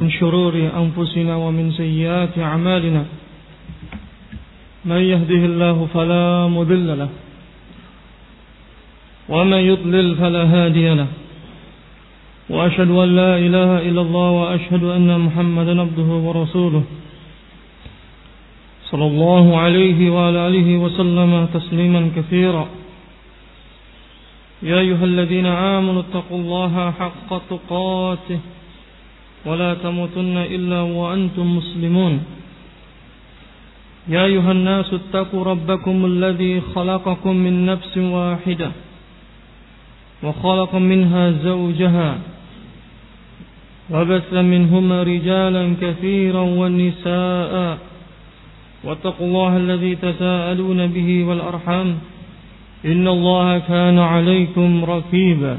من شرور أنفسنا ومن سيئات أعمالنا. من يهده الله فلا مضل له ومن يضلل فلا هادي له. وأشهد أن لا إله إلا الله وأشهد أن محمدا عبده ورسوله. صلى الله عليه وعلى آله وسلم تسليما كثيرا. يا أيها الذين آمنوا اتقوا الله حق تقاته. ولا تموتن إلا وأنتم مسلمون. يا أيها الناس اتقوا ربكم الذي خلقكم من نفس واحدة وخلق منها زوجها وبث منهما رجالا كثيرا والنساء واتقوا الله الذي تساءلون به والأرحام. إن الله كان عليكم ركيبا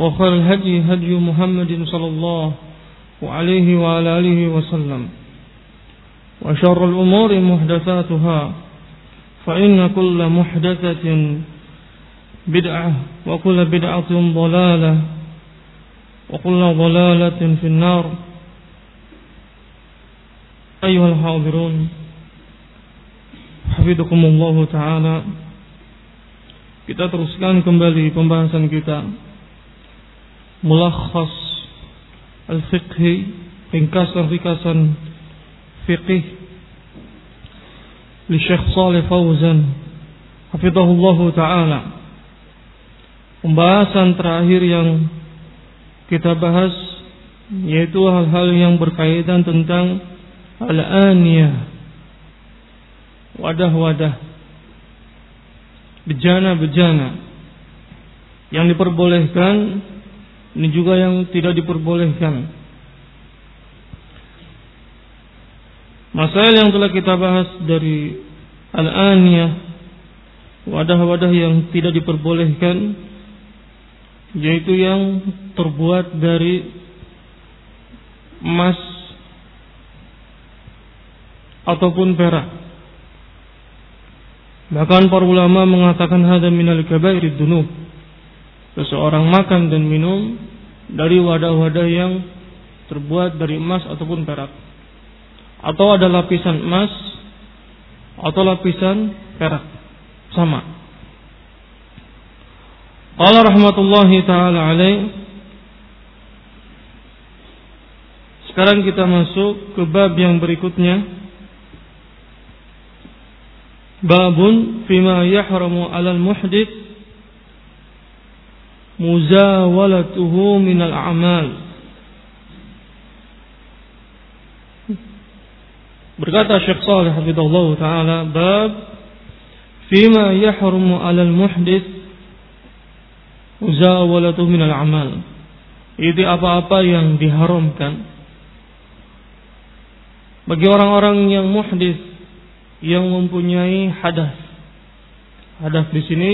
وخير الهدي هدي محمد صلى الله عليه وعلى آله وسلم. وشر الأمور محدثاتها فإن كل محدثة بدعة وكل بدعة ضلالة وكل ضلالة في النار. أيها الحاضرون حفظكم الله تعالى. Kita teruskan kembali pembahasan kita. Mulakhas Al-Fiqhi Ringkasan-ringkasan Fiqih Li Syekh Salih Fauzan Hafidhahullahu Ta'ala. Pembahasan terakhir yang Kita bahas Yaitu hal-hal yang berkaitan tentang Al-Aniyah Wadah-wadah bejana-bejana yang diperbolehkan ini juga yang tidak diperbolehkan. Masalah yang telah kita bahas dari al-aniyah wadah-wadah yang tidak diperbolehkan yaitu yang terbuat dari emas ataupun perak. Bahkan para ulama mengatakan hada minal kabairid dunub. Seseorang makan dan minum dari wadah-wadah yang terbuat dari emas ataupun perak. Atau ada lapisan emas atau lapisan perak. Sama. Allah rahmatullahi taala alaih Sekarang kita masuk ke bab yang berikutnya Babun fima yahramu 'alal muhdits muzawalatuhu minal a'mal. Berkata Syekh Saleh hafizallah taala bab fima yahrumu 'alal muhdits muzawalatuhu minal a'mal. Itu apa-apa yang diharamkan bagi orang-orang yang muhdits yang mempunyai hadas. Hadas di sini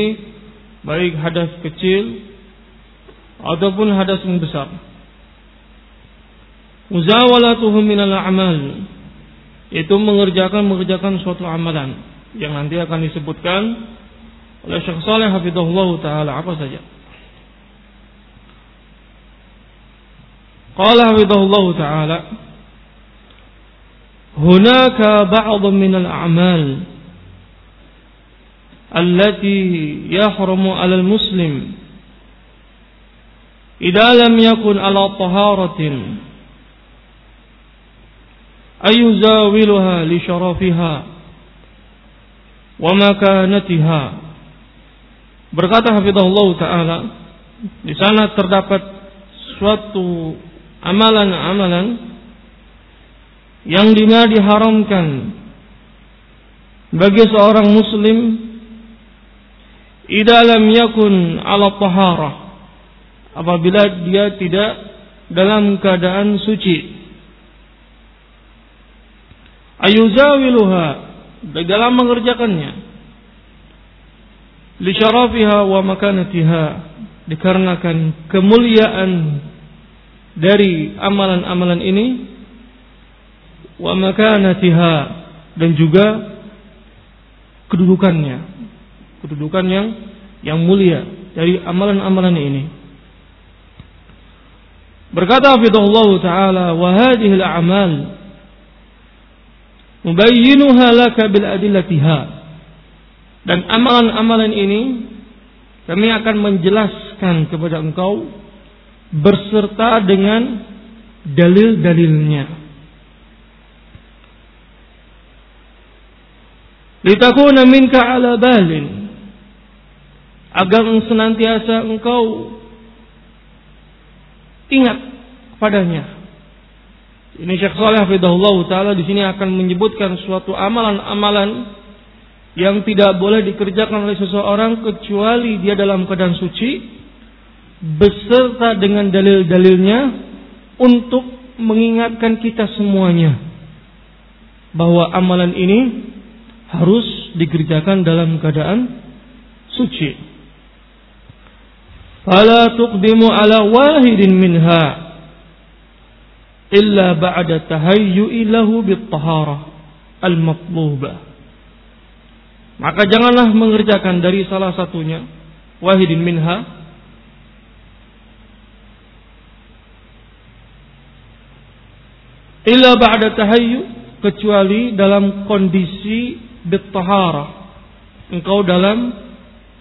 baik hadas kecil ataupun hadas yang besar. Muzawalatuhum minal a'mal itu mengerjakan mengerjakan suatu amalan yang nanti akan disebutkan oleh Syekh Saleh Hafidhullah taala apa saja. Qala Hafidhullah taala Hunaka ba'd min al-a'mal allati yahramu 'ala al-muslim إذا لم يكن على طهارة أن يزاولها لشرفها ومكانتها berkata hafizahullah taala di sana terdapat suatu amalan-amalan yang dimana diharamkan bagi seorang muslim idalam yakun ala taharah apabila dia tidak dalam keadaan suci. Ayuzawiluha dalam mengerjakannya. Li syarafiha wa makanatiha dikarenakan kemuliaan dari amalan-amalan ini. Wa makanatiha dan juga kedudukannya. Kedudukan yang yang mulia dari amalan-amalan ini berkata Hafizahullah taala wa hadhihi al-a'mal mubayyinuha laka bil adillatiha. Dan amalan-amalan ini kami akan menjelaskan kepada engkau berserta dengan dalil-dalilnya. Litakuna minka ala balin agar senantiasa engkau ingat padanya. Ini Syekh Saleh Hafizahullah taala di sini akan menyebutkan suatu amalan-amalan yang tidak boleh dikerjakan oleh seseorang kecuali dia dalam keadaan suci beserta dengan dalil-dalilnya untuk mengingatkan kita semuanya bahwa amalan ini harus dikerjakan dalam keadaan suci. Fala tuqdimu ala wahidin minha illa ba'da tahayyu'i lahu bit-taharah al-matlubah. Maka janganlah mengerjakan dari salah satunya wahidin minha. Illa ba'da tahayyu kecuali dalam kondisi bittahara engkau dalam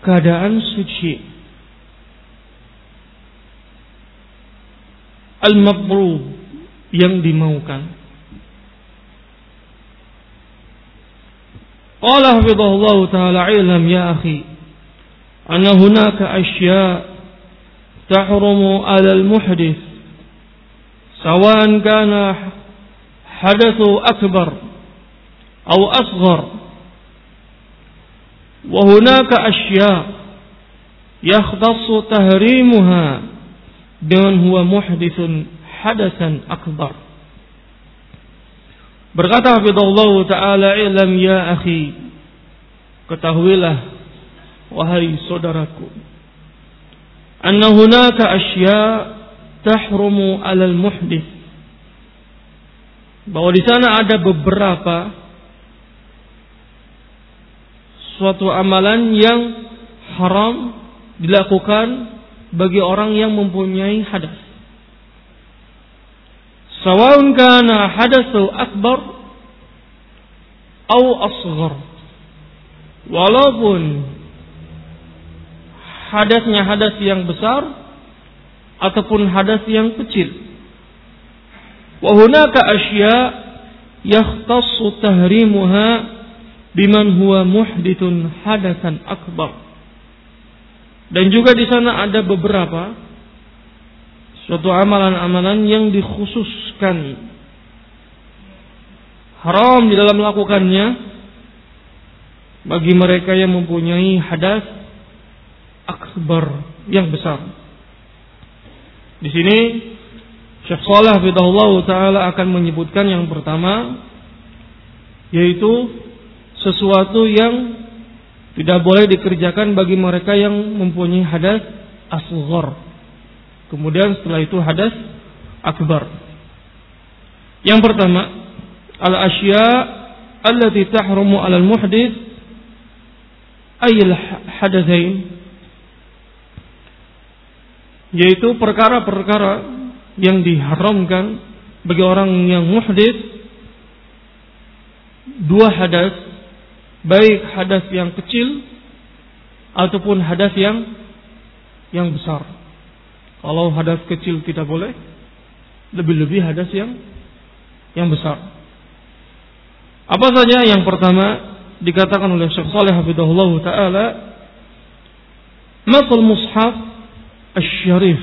keadaan suci al-mabrub yang dimaukan qala hafizahullah taala ilm ya akhi anna hunaka asya tahrumu 'ala al-muhdith sawan kana hadathu akbar aw asghar وهناك أشياء يختص تهريمها dengan huwa muhdithun hadasan akbar. Berkata Allah Ta'ala ilam ya akhi. Ketahuilah wahai saudaraku. Anna hunaka asya tahrumu alal muhdith. Bahwa di sana ada beberapa suatu amalan yang haram dilakukan bagi orang yang mempunyai hadas. Sawaun kana hadatsu akbar atau asghar. Walaupun hadasnya hadas yang besar ataupun hadas yang kecil. Wa hunaka asya yahtassu tahrimuha biman huwa muhditsun hadasan akbar. Dan juga di sana ada beberapa suatu amalan-amalan yang dikhususkan haram di dalam melakukannya bagi mereka yang mempunyai hadas akbar yang besar. Di sini Syekh Saleh Fidahullah Ta'ala akan menyebutkan yang pertama yaitu sesuatu yang tidak boleh dikerjakan bagi mereka yang mempunyai hadas asghar. Kemudian setelah itu hadas akbar. Yang pertama, al-asya allati tahrumu 'ala al-muhdits ayil hadatsain yaitu perkara-perkara yang diharamkan bagi orang yang muhdits dua hadas baik hadas yang kecil ataupun hadas yang yang besar. Kalau hadas kecil tidak boleh, lebih-lebih hadas yang yang besar. Apa saja yang pertama dikatakan oleh Syekh Saleh Hafizahullah taala Masal mushaf asy-syarif.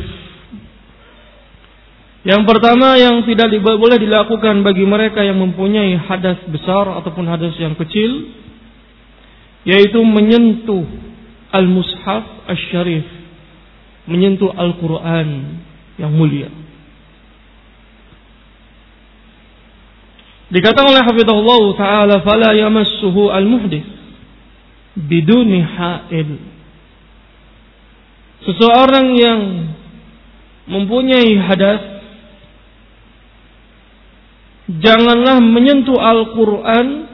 Yang pertama yang tidak boleh dilakukan bagi mereka yang mempunyai hadas besar ataupun hadas yang kecil yaitu menyentuh al-mushaf asy-syarif menyentuh Al-Qur'an yang mulia Dikatakan oleh Hafizahullah Ta'ala, "Fala yamassuhu al-muhdith biduni ha'il." Seseorang yang mempunyai hadas janganlah menyentuh Al-Qur'an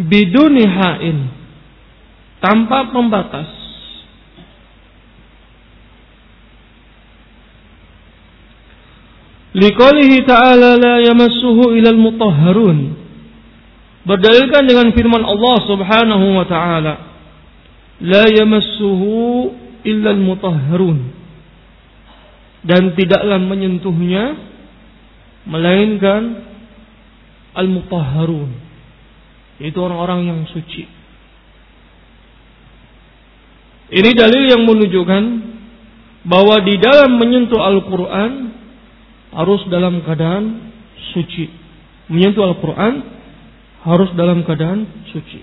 biduni ha'il tanpa pembatas. Liqalihi ta'ala la yamassuhu ilal mutahharun. Berdalilkan dengan firman Allah Subhanahu wa taala, la yamassuhu illal mutahharun. Dan tidaklah menyentuhnya melainkan al-mutahharun. Itu orang-orang yang suci. Ini dalil yang menunjukkan bahwa di dalam menyentuh Al-Quran harus dalam keadaan suci. Menyentuh Al-Quran harus dalam keadaan suci.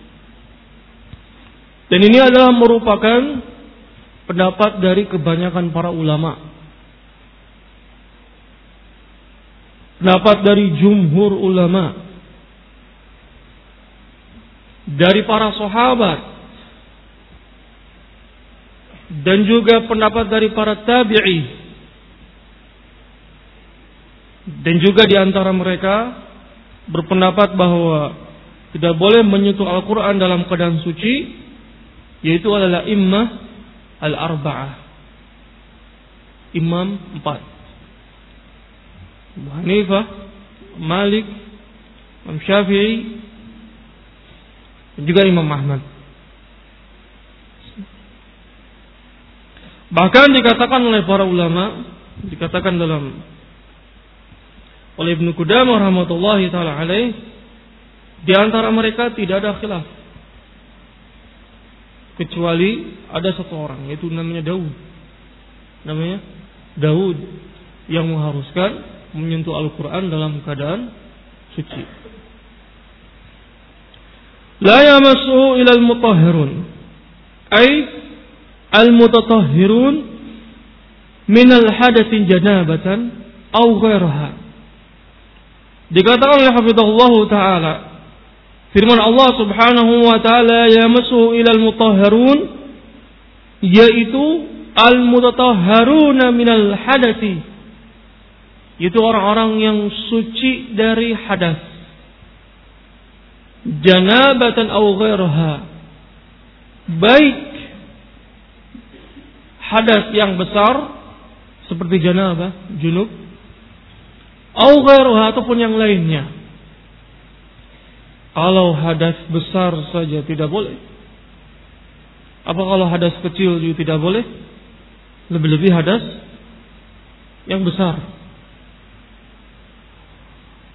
Dan ini adalah merupakan pendapat dari kebanyakan para ulama. Pendapat dari jumhur ulama. Dari para sahabat. Dan juga pendapat dari para tabi'i dan juga di antara mereka berpendapat bahwa tidak boleh menyentuh Al-Quran dalam keadaan suci, yaitu adalah imam al-arba'ah. Imam empat. Abu Hanifah, Malik, Imam Syafi'i, dan juga Imam Ahmad. Bahkan dikatakan oleh para ulama, dikatakan dalam oleh Ibnu Qudamah rahmatullahi taala alaih di antara mereka tidak ada khilaf. Kecuali ada satu orang yaitu namanya Daud. Namanya Daud yang mengharuskan menyentuh Al-Qur'an dalam keadaan suci. La yamassuhu ilal mutahhirun. Ay al-mutatahhirun min al-hadatsin janabatan aw ghairaha Dikatakan oleh Hafizahullah Ta'ala. Firman Allah Subhanahu wa taala yamassu ilal mutahharun yaitu al mutatahharuna minal hadati itu orang-orang yang suci dari hadas. Janabatan aw ghairaha baik hadas yang besar seperti janabah junub au ataupun yang lainnya. Kalau hadas besar saja tidak boleh. Apa kalau hadas kecil juga tidak boleh? Lebih-lebih hadas yang besar.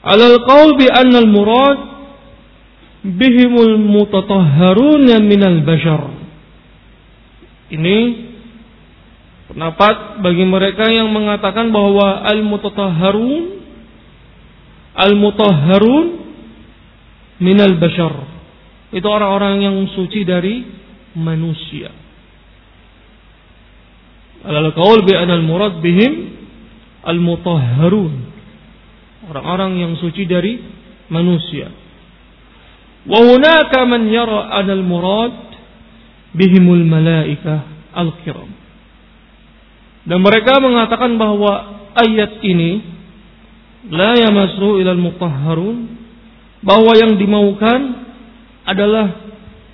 Alal qaul bi anna al-murad bihimul mutatahharuna minal bashar. Ini pendapat bagi mereka yang mengatakan bahwa al-mutatahharun al-mutahharun minal bashar. Itu orang-orang yang suci dari manusia. Alal qaul bi anal murad bihim al-mutahharun. Orang-orang yang suci dari manusia. Wa hunaka man yara anal murad bihimul malaika al-kiram. Dan mereka mengatakan bahwa ayat ini la yamassu ilal mutahharun bahwa yang dimaukan adalah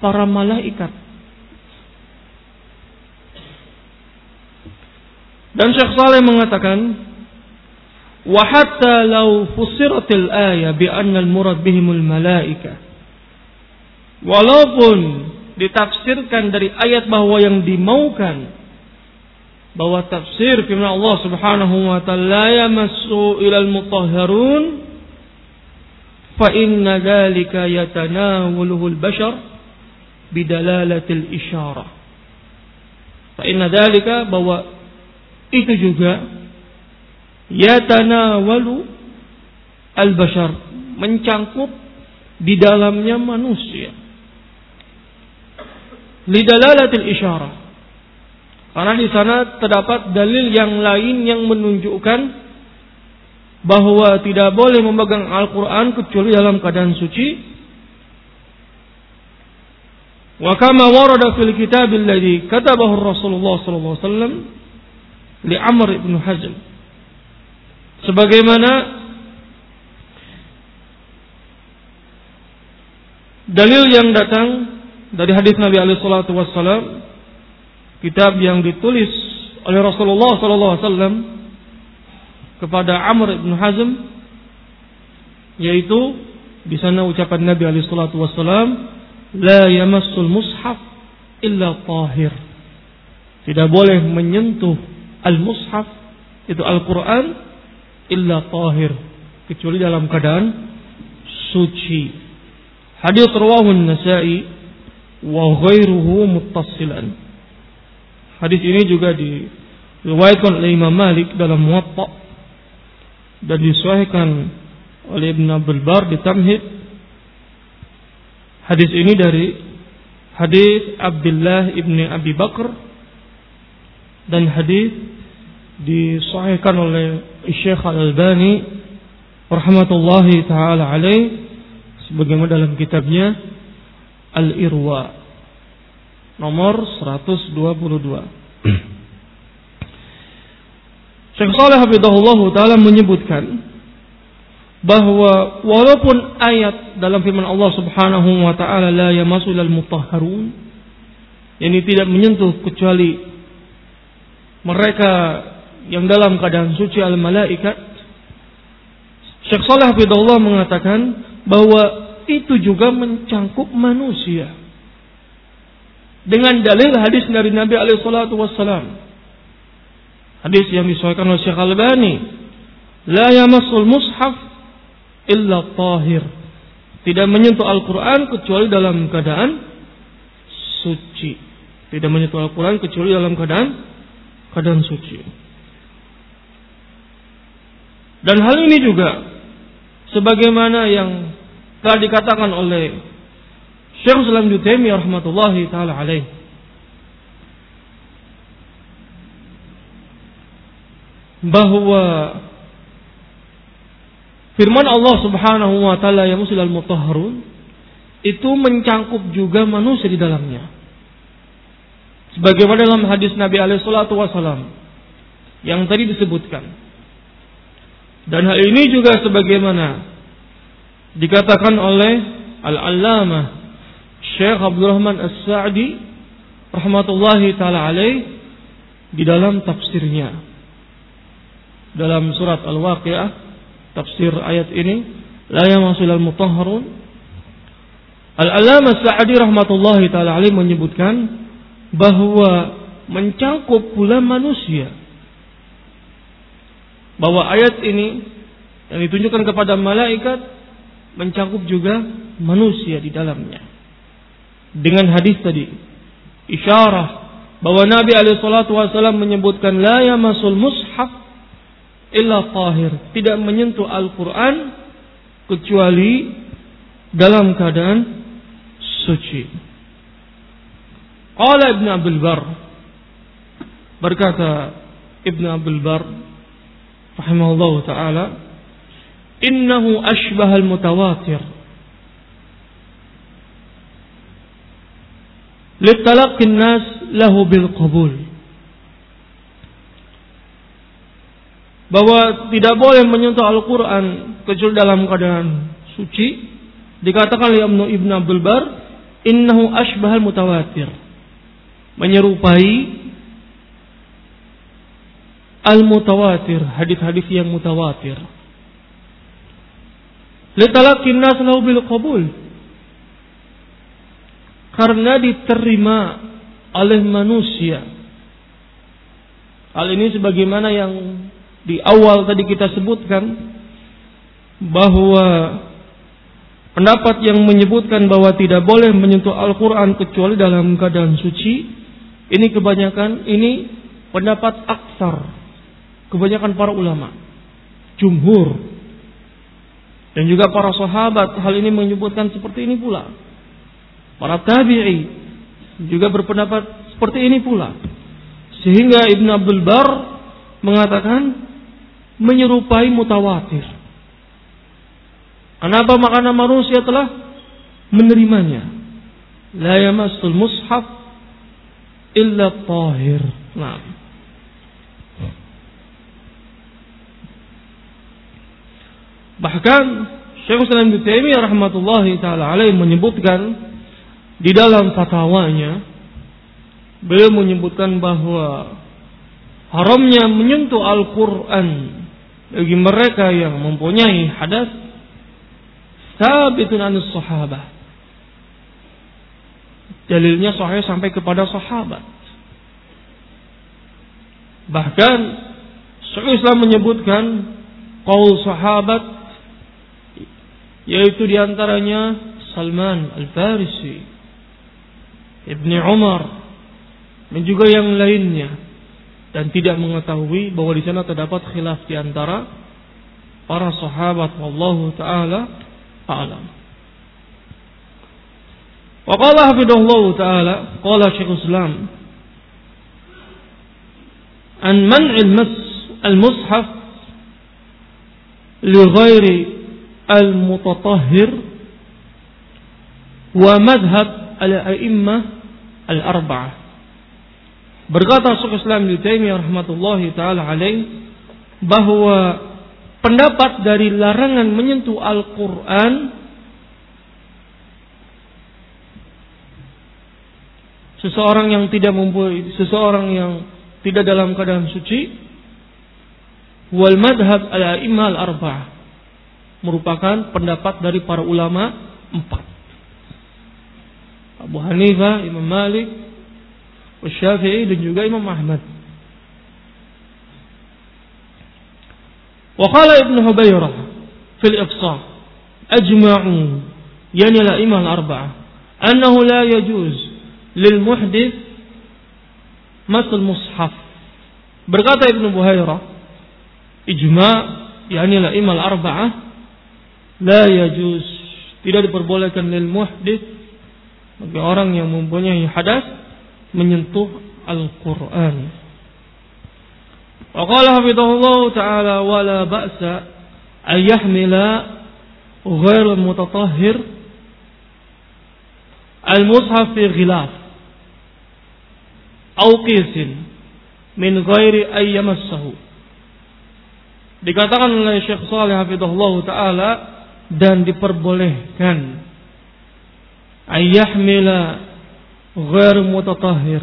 para malaikat. Dan Syekh Saleh mengatakan wa hatta law fusiratil ayah bi anna al murad bihimul malaika walaupun ditafsirkan dari ayat bahwa yang dimaukan bahwa tafsir firman Allah Subhanahu wa taala la yamassu ilal mutahharun fa inna dzalika yatanawuluhu al-bashar bidalalatil isyarah. Fa inna dzalika bahwa itu juga yatanawalu al-bashar mencangkup di dalamnya manusia. Lidalalatil isyarah karena di sana terdapat dalil yang lain yang menunjukkan bahwa tidak boleh memegang Al-Quran kecuali dalam keadaan suci. Wa kama warada fil kitab alladhi katabahu Rasulullah sallallahu alaihi wasallam li Amr ibn Hazm. Sebagaimana dalil yang datang dari hadis Nabi alaihi salatu wasallam kitab yang ditulis oleh Rasulullah wasallam kepada Amr bin Hazm yaitu di sana ucapan Nabi alaihi salatu wasallam la yamassul mushaf illa tahir. Tidak boleh menyentuh al-mushaf itu Al-Qur'an illa tahir kecuali dalam keadaan suci. Hadis rawahu nasai wa ghairuhu muttasilan hadis ini juga diriwayatkan oleh Imam Malik dalam Muwatta dan disahihkan oleh Ibn Abdul Bar di Tamhid. Hadis ini dari hadis Abdullah ibn Abi Bakar dan hadis disahihkan oleh Syekh Al-Albani rahmatullahi taala alaih sebagaimana dalam kitabnya Al-Irwa nomor 122 Syekh Saleh Habibullah Ta'ala menyebutkan bahwa walaupun ayat dalam firman Allah Subhanahu wa taala la yamasul al mutahharun ini tidak menyentuh kecuali mereka yang dalam keadaan suci al malaikat Syekh Saleh Habibullah mengatakan bahwa itu juga mencangkup manusia dengan dalil hadis dari Nabi alaihi salatu Hadis yang disahkan oleh Syekh Al-Bani. La yamassul mushaf illa tahir. Tidak menyentuh Al-Quran kecuali dalam keadaan suci. Tidak menyentuh Al-Quran kecuali dalam keadaan keadaan suci. Dan hal ini juga sebagaimana yang telah dikatakan oleh Syekh Islam Taimiyah rahmatullahi taala alaih bahwa firman Allah Subhanahu wa taala yang musil al-mutahharun itu mencangkup juga manusia di dalamnya. Sebagaimana dalam hadis Nabi alaihi salatu wasallam yang tadi disebutkan. Dan hal ini juga sebagaimana dikatakan oleh Al-Allamah Syekh Abdul Rahman As-Sa'di rahmatullahi taala alaih di dalam tafsirnya. Dalam surat Al-Waqiah tafsir ayat ini la yamasul al-mutahharun. Al-Allamah Sa'adi rahmatullahi taala alaih menyebutkan bahwa mencangkup pula manusia. Bahwa ayat ini yang ditunjukkan kepada malaikat mencangkup juga manusia di dalamnya dengan hadis tadi. Isyarah bahwa Nabi alaihi salatu wasallam menyebutkan la yamasul mushaf illa tahir, tidak menyentuh Al-Qur'an kecuali dalam keadaan suci. Qala Ibn Abdul Bar. Berkata Ibn Abdul Bar rahimahullah taala innahu ashbah litalaqqin nas lahu bil qabul bahwa tidak boleh menyentuh Al-Qur'an kecuali dalam keadaan suci dikatakan oleh Ibnu Ibn Abdul Bar innahu ashbahal mutawatir menyerupai al-mutawatir, hadis-hadis yang mutawatir. Litalakin nas lahu bil qabul karena diterima oleh manusia. Hal ini sebagaimana yang di awal tadi kita sebutkan bahwa pendapat yang menyebutkan bahwa tidak boleh menyentuh Al-Quran kecuali dalam keadaan suci ini kebanyakan ini pendapat aksar. Kebanyakan para ulama jumhur dan juga para sahabat hal ini menyebutkan seperti ini pula para tabi'i juga berpendapat seperti ini pula sehingga Ibn Abdul Bar mengatakan menyerupai mutawatir. Kenapa makanan manusia telah menerimanya? La yamassul mushaf illa tahir. Nah. Bahkan Syekh Islam Ibnu Taimiyah rahmatullahi taala alaih menyebutkan di dalam fatwanya beliau menyebutkan bahwa haramnya menyentuh Al-Qur'an bagi mereka yang mempunyai hadas sabitun anus sahabah. Dalilnya sahih sampai kepada sahabat. Bahkan Syekh Islam menyebutkan kaul sahabat yaitu di antaranya Salman Al-Farisi, Ibni Umar, dan juga yang lainnya dan tidak mengetahui bahwa di sana terdapat khilaf di antara para sahabat wallahu taala a'lam. Wa qala hafidhahullah taala qala Syekh Islam an man'il mas al-mushaf li ghairi al-mutatahhir wa madhhab al-a'immah al-arba'ah. Berkata Syekh Islam Ibnu Taimiyah rahmatullahi taala alaih bahwa pendapat dari larangan menyentuh Al-Qur'an seseorang yang tidak mempunyai seseorang yang tidak dalam keadaan suci wal madhab al-a'immah al-arba'ah merupakan pendapat dari para ulama empat. Abu Hanifah, Imam Malik, Syafi'i dan juga Imam Ahmad. وقال ابن هبيرة في الإقصاء أجمعوا يعني الأئمة الأربعة أنه لا يجوز للمحدث مس المصحف berkata Ibnu Buhairah ijma yakni la imal arba'ah la yajuz tidak diperbolehkan lil muhdits bagi orang yang mempunyai hadas menyentuh Al-Qur'an. Wa qala hafizahullah taala wala ba'sa ay yahmila ghair mutatahhir al-mushaf fi ghilaf aw qisin min ghairi ay yamassahu. Dikatakan oleh Syekh Saleh hafizahullah taala dan diperbolehkan ayyahmila ghair mutatahhir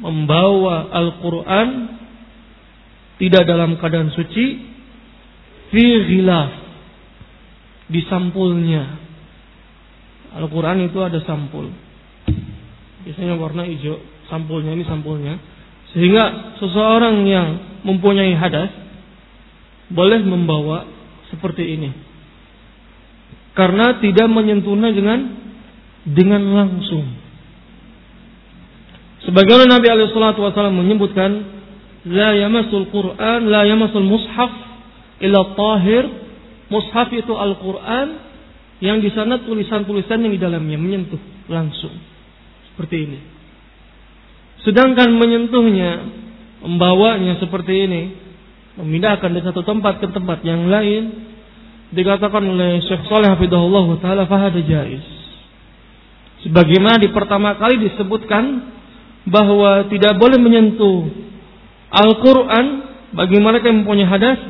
membawa Al-Qur'an tidak dalam keadaan suci fi ghilaf di sampulnya. Al-Qur'an itu ada sampul. Biasanya warna hijau sampulnya ini sampulnya. Sehingga seseorang yang mempunyai hadas boleh membawa seperti ini. Karena tidak menyentuhnya dengan dengan langsung. Sebagaimana Nabi alaihi wasallam menyebutkan la yamasul Quran, la yamasul mushaf illa tahir. Mushaf itu Al-Qur'an yang di sana tulisan-tulisan yang di dalamnya menyentuh langsung. Seperti ini. Sedangkan menyentuhnya, membawanya seperti ini, memindahkan dari satu tempat ke tempat yang lain, dikatakan oleh Syekh Saleh Hafidahullah taala fahada jaiz. Sebagaimana di pertama kali disebutkan bahwa tidak boleh menyentuh Al-Qur'an bagi mereka yang mempunyai hadas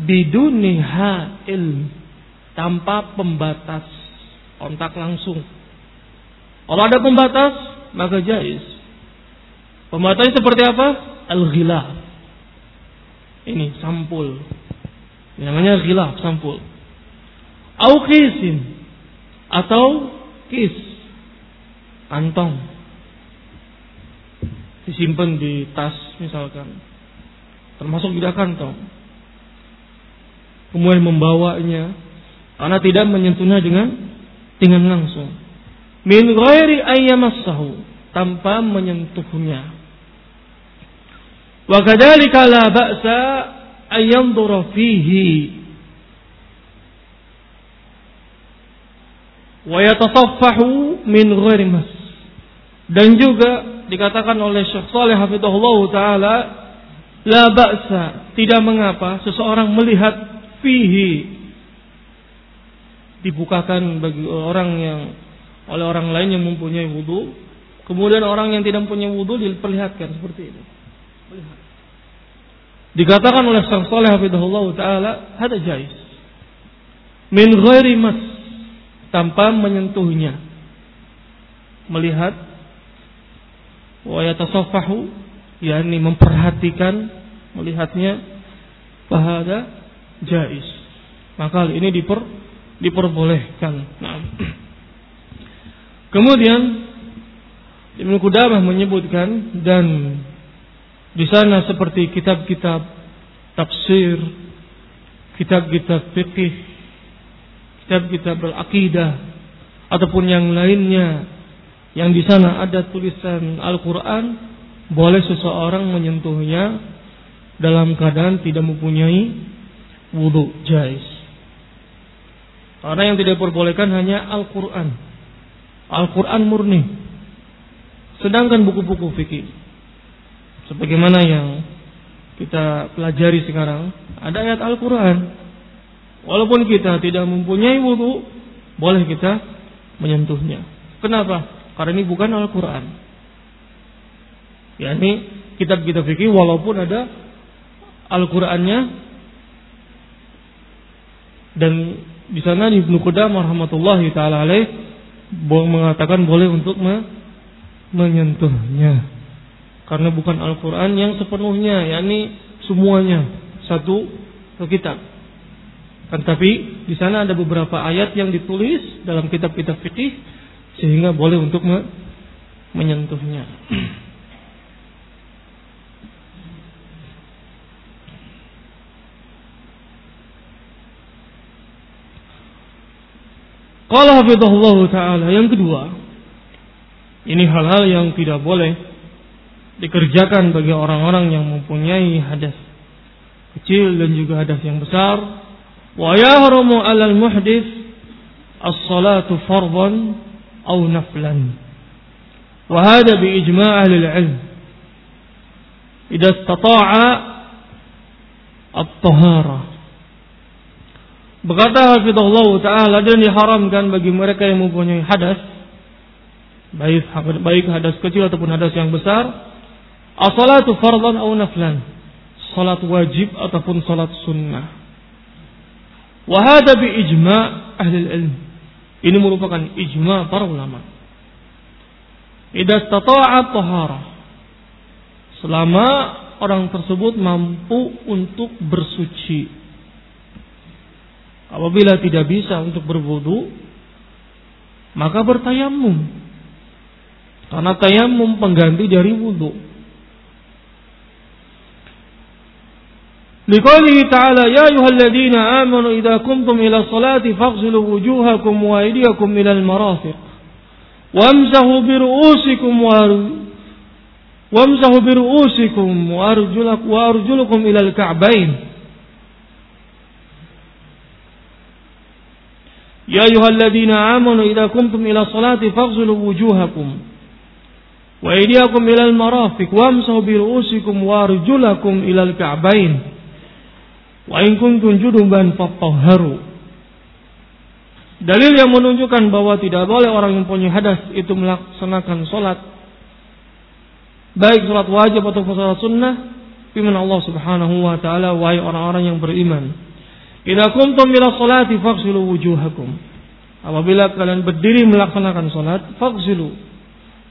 biduniha ilm tanpa pembatas kontak langsung. Kalau ada pembatas maka jaiz. Pembatasnya seperti apa? Al-ghilaf. Ini sampul. Ini namanya ghilaf, sampul au atau kis kantong disimpan di tas misalkan. Termasuk tidak kantong kemudian membawanya. Karena tidak menyentuhnya dengan dengan langsung. Min ghairi ayyamassahu. Tanpa menyentuhnya. Wa kadzalika la ba'sa ayyandura fihi. Wa yatasaffahu min ghairi mas. Dan juga dikatakan oleh Syekh Saleh hafizahullah taala La ba'sa, tidak mengapa seseorang melihat fihi dibukakan bagi orang yang oleh orang lain yang mempunyai wudhu. Kemudian orang yang tidak mempunyai wudhu diperlihatkan seperti ini. Melihat. Dikatakan oleh sang soleh hafidhullah ta'ala, ada jais. Min ghairi mas. Tanpa menyentuhnya. Melihat. Wa yatasaffahu. yakni memperhatikan. Melihatnya. Fahada jais. Maka hal ini diper, diperbolehkan. Nah. Kemudian Ibnu Qudamah menyebutkan dan di sana seperti kitab-kitab tafsir, kitab-kitab fikih, kitab-kitab berakidah ataupun yang lainnya yang di sana ada tulisan Al-Qur'an boleh seseorang menyentuhnya dalam keadaan tidak mempunyai wudhu jais. Karena yang tidak diperbolehkan hanya Al-Quran. Al-Quran murni. Sedangkan buku-buku fikih sebagaimana yang kita pelajari sekarang, ada ayat Al-Quran. Walaupun kita tidak mempunyai wudhu, boleh kita menyentuhnya. Kenapa? Karena ini bukan Al-Quran. Ya ini kitab-kitab fikih walaupun ada Al-Qurannya dan di sana Ibnu Qudamah rahmatullahi taala alaih mengatakan boleh untuk menyentuhnya karena bukan Al-Quran yang sepenuhnya, yakni semuanya satu kitab. Kan tapi di sana ada beberapa ayat yang ditulis dalam kitab-kitab fikih sehingga boleh untuk menyentuhnya. Qala hafizahullah taala yang kedua ini hal-hal yang tidak boleh dikerjakan bagi orang-orang yang mempunyai hadas kecil dan juga hadas yang besar wa yahrumu 'alal muhdits as-salatu fardhan aw wa hada bi ijma' ahli al-'ilm idza istata'a at-tahara berkata hafizahullah taala dan diharamkan bagi mereka yang mempunyai hadas baik baik hadas kecil ataupun hadas yang besar As-salatu fardhan atau naflan. Salat wajib ataupun salat sunnah. Wa hadha bi ijma' ahli ilm. Ini merupakan ijma' para ulama. Idza istata'a tahara. Selama orang tersebut mampu untuk bersuci. Apabila tidak bisa untuk berwudu, maka bertayamum. Karena tayamum pengganti dari wudu. لقوله تعالى يا أيها الذين آمنوا إذا قمتم إلى الصلاة فاغسلوا وجوهكم وأيديكم إلى المرافق وامسحوا برؤوسكم وامسحوا برؤوسكم وأرجلكم إلى الكعبين. يا أيها الذين آمنوا إذا قمتم إلى الصلاة فاغسلوا وجوهكم وأيديكم إلى المرافق وامسحوا برؤوسكم وأرجلكم إلى الكعبين. Wa in kuntum junuban fatahharu. Dalil yang menunjukkan bahwa tidak boleh orang yang punya hadas itu melaksanakan solat baik solat wajib atau solat sunnah firman Allah Subhanahu wa taala wahai orang-orang yang beriman idza kuntum ila salati faghsilu wujuhakum apabila kalian berdiri melaksanakan salat faghsilu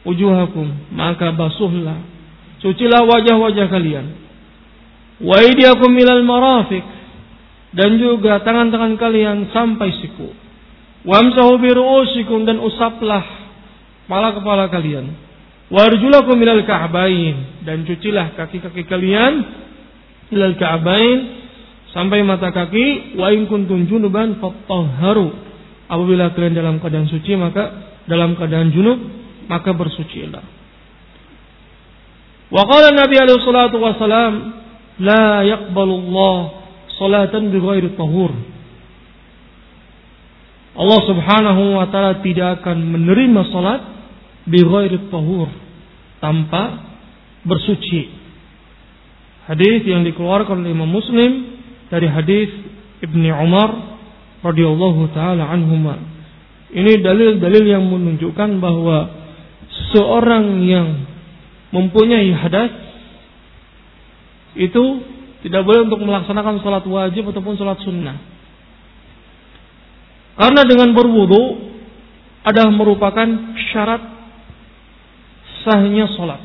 wujuhakum maka basuhlah cucilah wajah-wajah kalian wa aydiyakum ilal marafiq dan juga tangan-tangan kalian sampai siku. Wamsahu bi ru'usikum dan usaplah kepala-kepala kalian. Warjulakum ilal ka'bain dan cucilah kaki-kaki kalian ilal ka'bain sampai mata kaki wa in kuntum junuban fatahharu. Apabila kalian dalam keadaan suci maka dalam keadaan junub maka bersucilah. Wa qala Nabi alaihi salatu wasalam la yaqbalullah salatan bighairi tahur. Allah Subhanahu wa taala tidak akan menerima salat bighairi tahur tanpa bersuci. Hadis yang dikeluarkan oleh Imam Muslim dari hadis Ibni Umar radhiyallahu taala anhuma. Ini dalil-dalil yang menunjukkan bahwa seorang yang mempunyai hadas itu tidak boleh untuk melaksanakan sholat wajib ataupun sholat sunnah. Karena dengan berwudu adalah merupakan syarat sahnya sholat.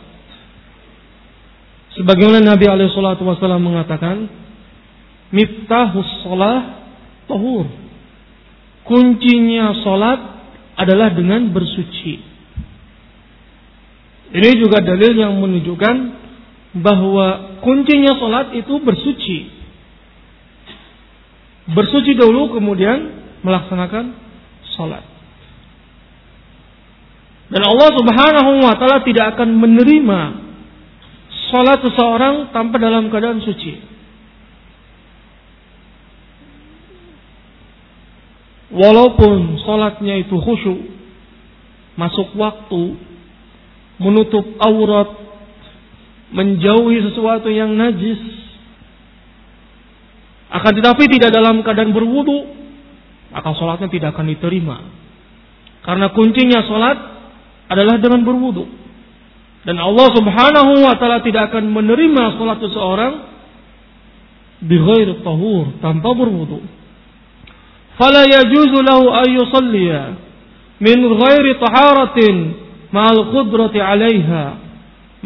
Sebagaimana Nabi alaihi wasallam mengatakan, miftahus sholat tahur. Kuncinya sholat adalah dengan bersuci. Ini juga dalil yang menunjukkan bahwa kuncinya sholat itu bersuci. Bersuci dulu kemudian melaksanakan sholat. Dan Allah subhanahu wa ta'ala tidak akan menerima sholat seseorang tanpa dalam keadaan suci. Walaupun sholatnya itu khusyuk, masuk waktu, menutup aurat, menjauhi sesuatu yang najis. Akan tetapi tidak dalam keadaan berwudu, maka sholatnya tidak akan diterima. Karena kuncinya sholat adalah dengan berwudu. Dan Allah subhanahu wa ta'ala tidak akan menerima sholat seseorang di bighair tahur, tanpa berwudu. Fala yajuzu lahu min ghairi taharatin ma'al qudrati alaiha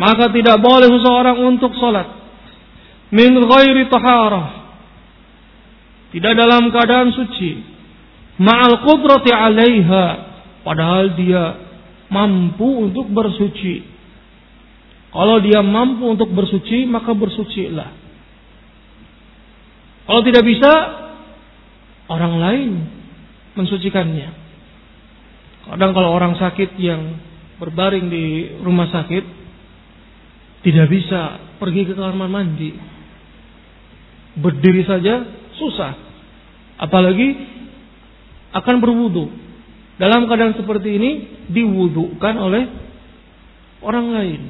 maka tidak boleh seseorang untuk salat. Min ghairi taharah. Tidak dalam keadaan suci. Ma'al qudrati 'alaiha. Padahal dia mampu untuk bersuci. Kalau dia mampu untuk bersuci maka bersucilah. Kalau tidak bisa orang lain mensucikannya. Kadang kalau orang sakit yang berbaring di rumah sakit tidak bisa pergi ke kamar mandi. Berdiri saja susah. Apalagi akan berwudu. Dalam keadaan seperti ini diwudukan oleh orang lain.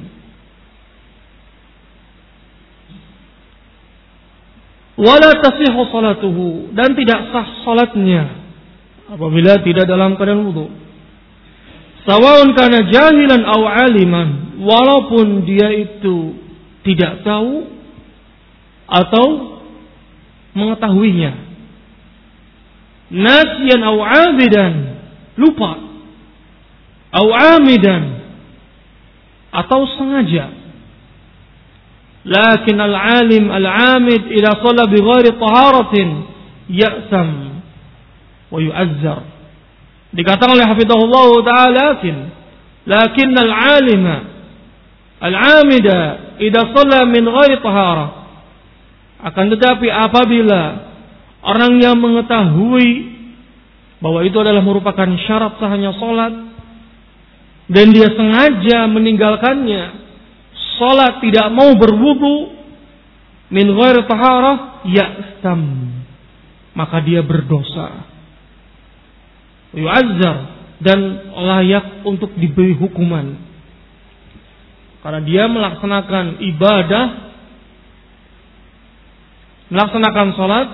wala tasihhu salatuhu dan tidak sah salatnya apabila tidak dalam keadaan wudu. Sawaun kana jahilan aw aliman, walaupun dia itu tidak tahu atau mengetahuinya. Nasian au abidan, lupa. Au amidan atau sengaja. Lakin al-alim al-amid ila shala bi ghairi taharatin ya'sam wa yu'azzar. Dikatakan oleh Hafidhullah Ta'ala, lakin, lakin al-alima al-amida idza shalla min ghairi tahara. Akan tetapi apabila orang yang mengetahui bahwa itu adalah merupakan syarat sahnya salat dan dia sengaja meninggalkannya salat tidak mau berwudu min ghair taharah ya'sam maka dia berdosa. Yu'azzar dan layak untuk diberi hukuman karena dia melaksanakan ibadah melaksanakan salat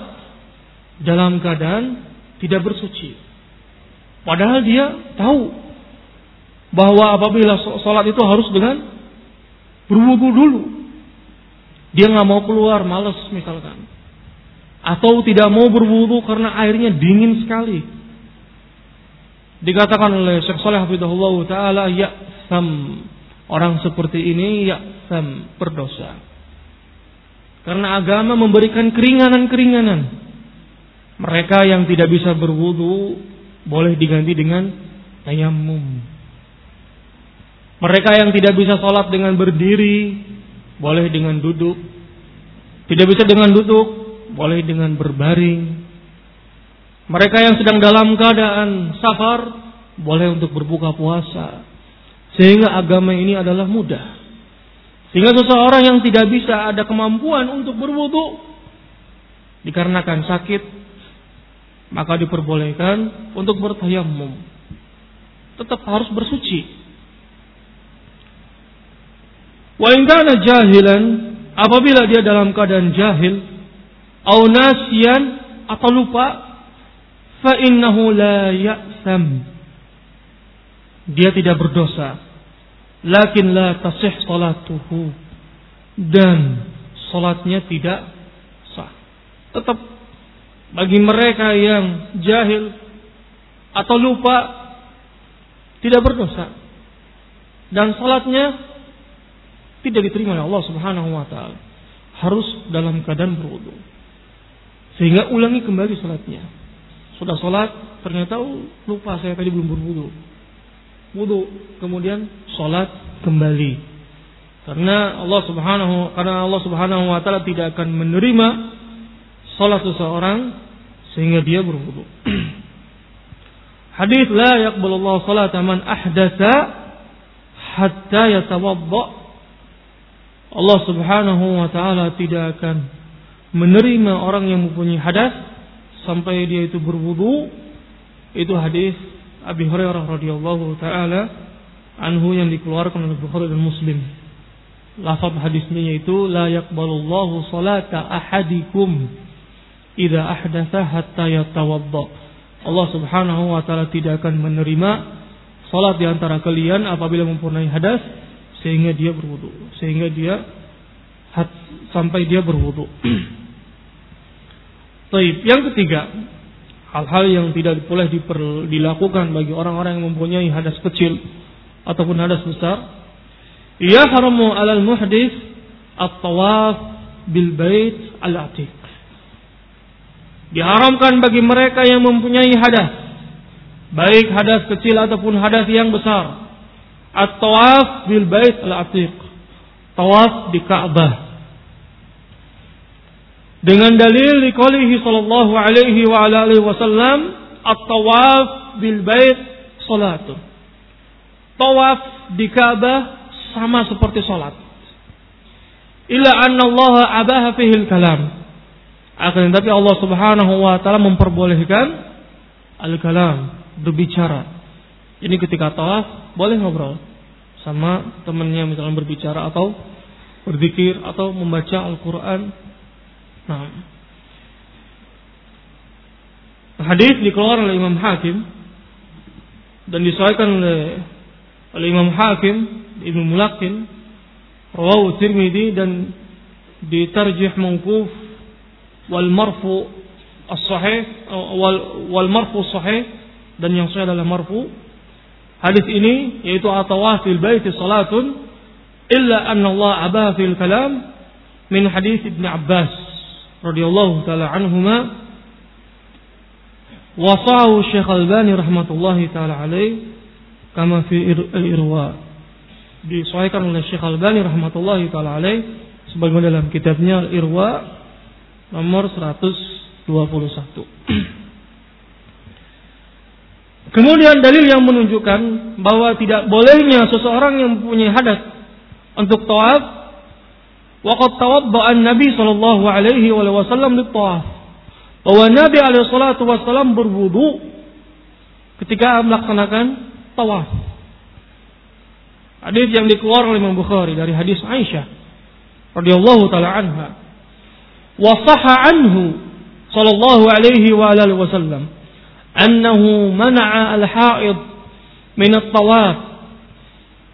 dalam keadaan tidak bersuci padahal dia tahu bahwa apabila salat itu harus dengan berwudu dulu. Dia nggak mau keluar, males misalkan. Atau tidak mau berwudu karena airnya dingin sekali. Dikatakan oleh Syekh Saleh Hafidahullah Ta'ala, ya sam. Orang seperti ini ya sam berdosa. Karena agama memberikan keringanan-keringanan. Mereka yang tidak bisa berwudu boleh diganti dengan tayamum. Mereka yang tidak bisa sholat dengan berdiri, boleh dengan duduk. Tidak bisa dengan duduk, boleh dengan berbaring. Mereka yang sedang dalam keadaan safar, boleh untuk berbuka puasa. Sehingga agama ini adalah mudah. Sehingga seseorang yang tidak bisa ada kemampuan untuk berwudu dikarenakan sakit, maka diperbolehkan untuk bertayamum. Tetap harus bersuci Wa in jahilan apabila dia dalam keadaan jahil au nasian atau lupa fa innahu la ya'sam dia tidak berdosa lakin la tasih salatuhu dan salatnya tidak sah tetap bagi mereka yang jahil atau lupa tidak berdosa dan salatnya tidak diterima oleh Allah Subhanahu wa taala. Harus dalam keadaan berwudu. Sehingga ulangi kembali salatnya. Sudah salat, ternyata oh, lupa saya tadi belum berwudu. Wudu, kemudian salat kembali. Karena Allah Subhanahu karena Allah Subhanahu wa taala tidak akan menerima salat seseorang sehingga dia berwudu. Hadis la yaqbalullahu salata man ahdatsa hatta yatawadda Allah Subhanahu wa taala tidak akan menerima orang yang mempunyai hadas sampai dia itu berwudu. Itu hadis Abi Hurairah radhiyallahu taala anhu yang dikeluarkan oleh Bukhari dan Muslim. Lafaz hadisnya yaitu la yaqbalullahu salata ahadikum idza ahdatha hatta yatawadda. Allah Subhanahu wa taala tidak akan menerima salat di antara kalian apabila mempunyai hadas sehingga dia berwudu, sehingga dia sampai dia berwudu. Taib. Yang ketiga, hal-hal yang tidak boleh dilakukan bagi orang-orang yang mempunyai hadas kecil ataupun hadas besar. Ya haramu alal muhdis at-tawaf bil bait al-atiq. Diharamkan bagi mereka yang mempunyai hadas, baik hadas kecil ataupun hadas yang besar, At-tawaf bil bait al-atiq. Tawaf di Ka'bah. Dengan dalil liqaulihi sallallahu alaihi wa ala alihi wasallam at-tawaf bil bait salatun. Tawaf di Ka'bah sama seperti salat. Illa anna Allah abaha fihil kalam. Akan tetapi Allah Subhanahu wa taala memperbolehkan al-kalam, berbicara. Ini ketika tawaf boleh ngobrol sama temannya misalnya berbicara atau berzikir atau membaca Al-Qur'an. Nah. Hadis dikeluarkan oleh Imam Hakim dan disahkan oleh, oleh Imam Hakim Ibnu Mulakin rawahu Tirmidzi dan ditarjih mauquf wal marfu as-sahih wal, wal marfu sahih dan yang sahih adalah marfu Hadis ini yaitu atawaf fil baiti salatun illa anna Allah abah fil kalam min hadis Ibn Abbas radhiyallahu taala anhuma wasahu Syekh Albani rahmatullahi taala alaih kama fi al-irwa. Disahihkan oleh Syekh Albani rahmatullahi taala alaih sebagaimana dalam kitabnya al-irwa nomor 121 Kemudian dalil yang menunjukkan bahwa tidak bolehnya seseorang yang mempunyai hadas untuk tawaf waqad tawadda'an Nabi sallallahu alaihi wasallam li tawaf. Bahwa Nabi alaihi salatu wasallam berwudu ketika melaksanakan tawaf. Hadis yang dikeluarkan oleh Imam Bukhari dari hadis Aisyah radhiyallahu taala anha. Wa sahha anhu sallallahu alaihi wa alihi wasallam أنه منع الحائض من الطواف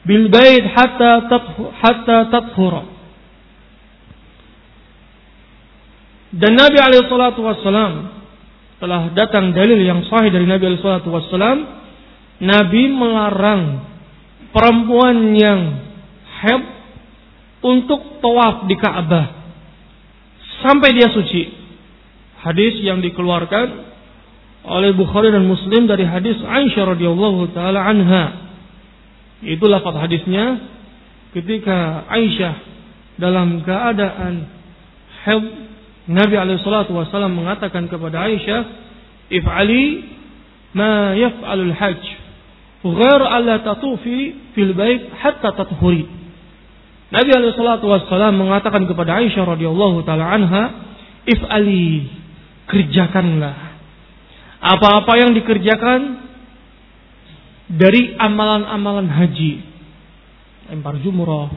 بالبيت حتى حتى تطهر Dan Nabi alaihi salatu wassalam telah datang dalil yang sahih dari Nabi alaihi salatu wassalam Nabi melarang perempuan yang haid untuk tawaf di Ka'bah sampai dia suci. Hadis yang dikeluarkan oleh Bukhari dan Muslim dari hadis Aisyah radhiyallahu taala anha. Itu lafaz hadisnya. Ketika Aisyah dalam keadaan haid Nabi wasallam mengatakan kepada Aisyah, "If'ali ma yaf'alul hajj, ghair alla tatufi fil bait hatta tathuri." Nabi wasallam mengatakan kepada Aisyah radhiyallahu taala anha, "If'ali, kerjakanlah apa-apa yang dikerjakan dari amalan-amalan haji lempar jumroh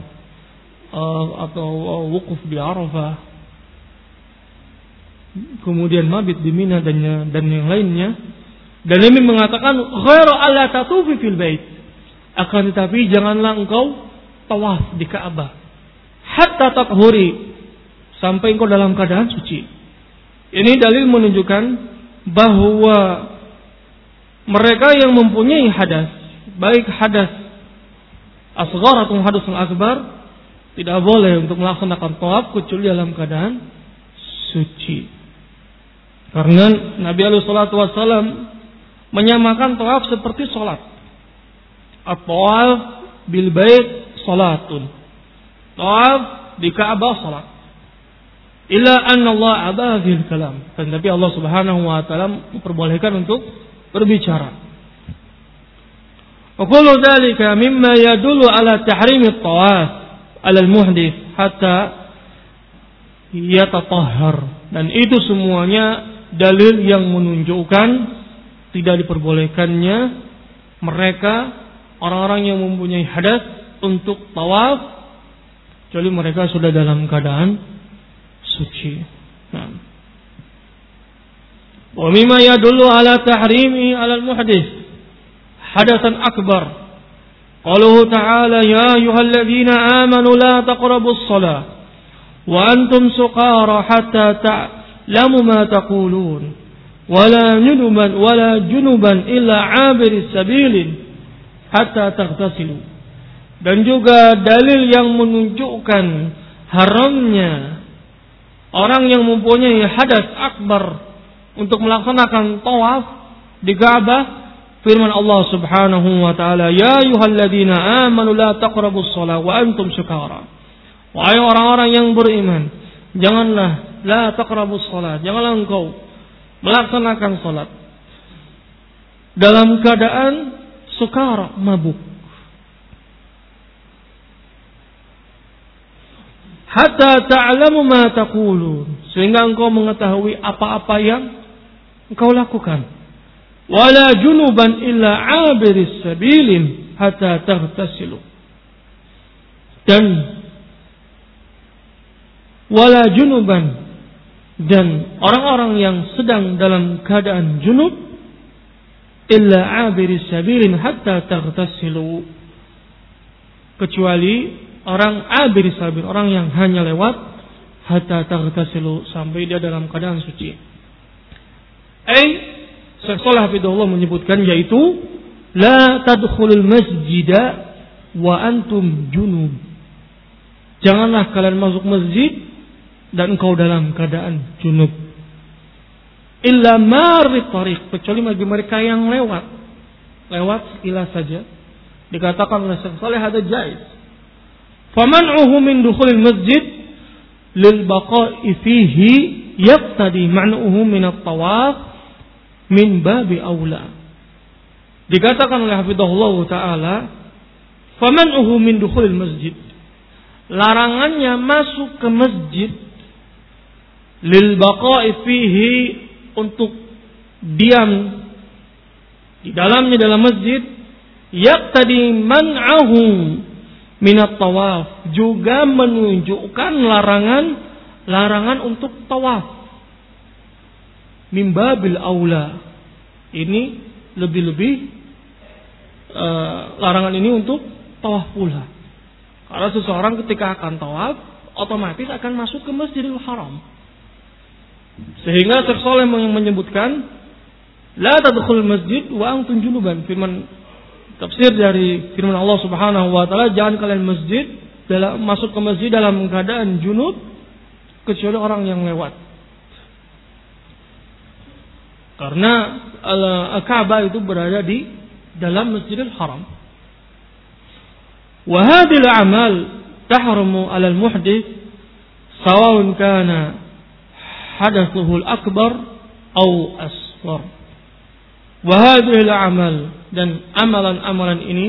uh, atau uh, wukuf di Arafah, kemudian mabit di Mina dan dan yang lainnya. Dan Nabi mengatakan khairu alla tatufi fil bait. Akan tetapi janganlah engkau tawaf di Ka'bah hatta tathuri sampai engkau dalam keadaan suci. Ini dalil menunjukkan bahwa mereka yang mempunyai hadas, baik hadas asghar atau hadas akbar, tidak boleh untuk melaksanakan tawaf kecuali dalam keadaan suci. Karena Nabi alaihi salatu wasallam menyamakan tawaf seperti salat. At-tawaf bil bait salatun. Tawaf di Ka'bah salat. Illa anna Allah fil kalam. Dan tapi Allah Subhanahu wa taala memperbolehkan untuk berbicara. Wa kullu dzalika mimma yadullu ala tahrim at-tawaf ala al-muhdith hatta yatatahhar. Dan itu semuanya dalil yang menunjukkan tidak diperbolehkannya mereka orang-orang yang mempunyai hadas untuk tawaf kecuali mereka sudah dalam keadaan suci. Nah. Wa mimma yadullu ala tahrimi ala al-muhdith hadatsan akbar. Qaluhu ta'ala ya amanu la taqrabus shalah wa antum suqara hatta lamu ma taqulun wala junuban wala junuban illa abiris sabilin hatta taghtasilu dan juga dalil yang menunjukkan haramnya orang yang mempunyai hadas akbar untuk melaksanakan tawaf di Ka'bah firman Allah Subhanahu wa taala ya ayyuhalladzina amanu la taqrabus shalah wa antum sukara wahai orang-orang yang beriman janganlah la taqrabus shalah janganlah engkau melaksanakan salat. Dalam keadaan sukara mabuk. Hatta ta'lamu ma taqulun. Sehingga engkau mengetahui apa-apa yang engkau lakukan. Wala junuban illa abiris sabilin hatta taghtasilu. Dan wala junuban dan orang-orang yang sedang dalam keadaan junub illa abiris sabilin hatta taghtasilu kecuali orang abir sabir, orang yang hanya lewat hatta taghtasilu sampai dia dalam keadaan suci. Ai Syekh Shalih Hafidhullah menyebutkan yaitu la tadkhulul masjida wa antum junub. Janganlah kalian masuk masjid dan engkau dalam keadaan junub. Illa marit tariq kecuali bagi mereka yang lewat. Lewat sekilas saja. Dikatakan oleh Syekh Saleh ada jais Faman'uhu min dukhulil masjid lil baqa'i fihi yaqtadi man'uhu min at-tawaf min babi aula. Dikatakan oleh Hafizahullah taala, faman'uhu min dukhulil masjid. Larangannya masuk ke masjid lil baqa'i fihi untuk diam di dalamnya dalam masjid yaqtadi man'ahu minat tawaf juga menunjukkan larangan larangan untuk tawaf. Mimbabil aula. Ini lebih-lebih uh, larangan ini untuk tawaf pula. Karena seseorang ketika akan tawaf otomatis akan masuk ke Masjidil Haram. Sehingga Syekh Saleh menyebutkan la tadkhul masjid wa antum junuban firman tafsir dari firman Allah Subhanahu wa taala jangan kalian masjid dalam masuk ke masjid dalam keadaan junub kecuali orang yang lewat. Karena Al-Ka'bah itu berada di dalam Masjidil Haram. Wa hadhihi al-a'mal tahrumu 'ala al-muhdith sawa'un kana hadathuhu al-akbar aw asghar. Wa hadhihi al-a'mal dan amalan-amalan ini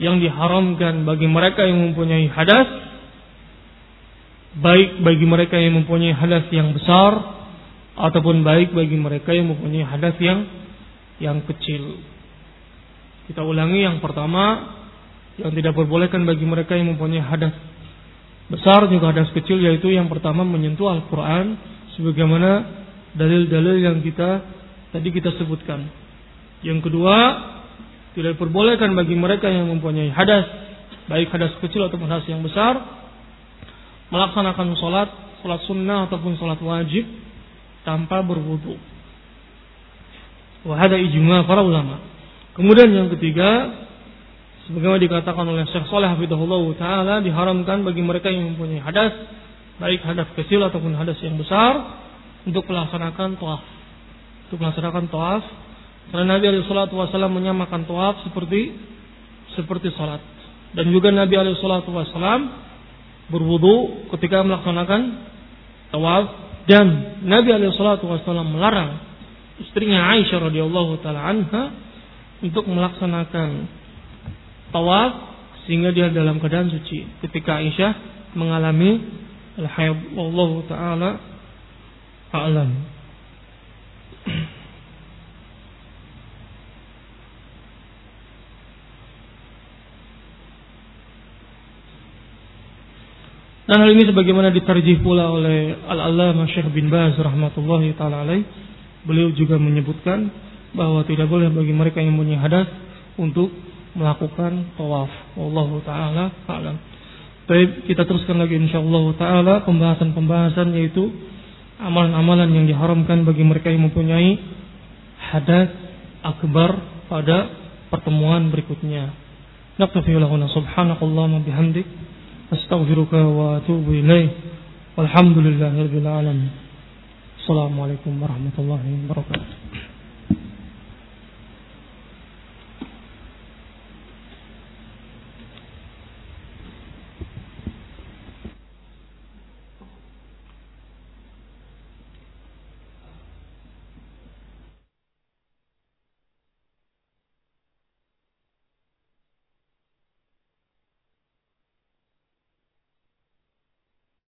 yang diharamkan bagi mereka yang mempunyai hadas baik bagi mereka yang mempunyai hadas yang besar ataupun baik bagi mereka yang mempunyai hadas yang yang kecil. Kita ulangi yang pertama yang tidak perbolehkan bagi mereka yang mempunyai hadas besar juga hadas kecil yaitu yang pertama menyentuh Al-Qur'an sebagaimana dalil-dalil yang kita tadi kita sebutkan. Yang kedua, tidak diperbolehkan bagi mereka yang mempunyai hadas, baik hadas kecil ataupun hadas yang besar, melaksanakan sholat, sholat sunnah ataupun sholat wajib tanpa berwudu. Wahada ijma para ulama. Kemudian yang ketiga, sebagaimana dikatakan oleh Syekh Saleh Hafidahullah Ta'ala, diharamkan bagi mereka yang mempunyai hadas, baik hadas kecil ataupun hadas yang besar, untuk melaksanakan tawaf. Untuk melaksanakan tawaf. Karena Nabi alaihi wasallam menyamakan tawaf seperti seperti salat. Dan juga Nabi alaihi wasallam berwudu ketika melaksanakan tawaf dan Nabi alaihi wasallam melarang istrinya Aisyah radhiyallahu taala untuk melaksanakan tawaf sehingga dia dalam keadaan suci ketika Aisyah mengalami al-haid wallahu taala a'lam. Dan hal ini sebagaimana ditarjih pula oleh Al-Allamah Syekh bin Baz rahmatullahi taala alaih. Beliau juga menyebutkan bahwa tidak boleh bagi mereka yang punya hadas untuk melakukan tawaf. Wallahu taala alam. Baik, kita teruskan lagi insyaallah taala pembahasan-pembahasan yaitu amalan-amalan yang diharamkan bagi mereka yang mempunyai hadas akbar pada pertemuan berikutnya. Naktafi lahuna subhanakallahumma bihamdik astaghfiruka wa atubu ilaih. Walhamdulillahirabbil alamin. Assalamualaikum warahmatullahi wabarakatuh.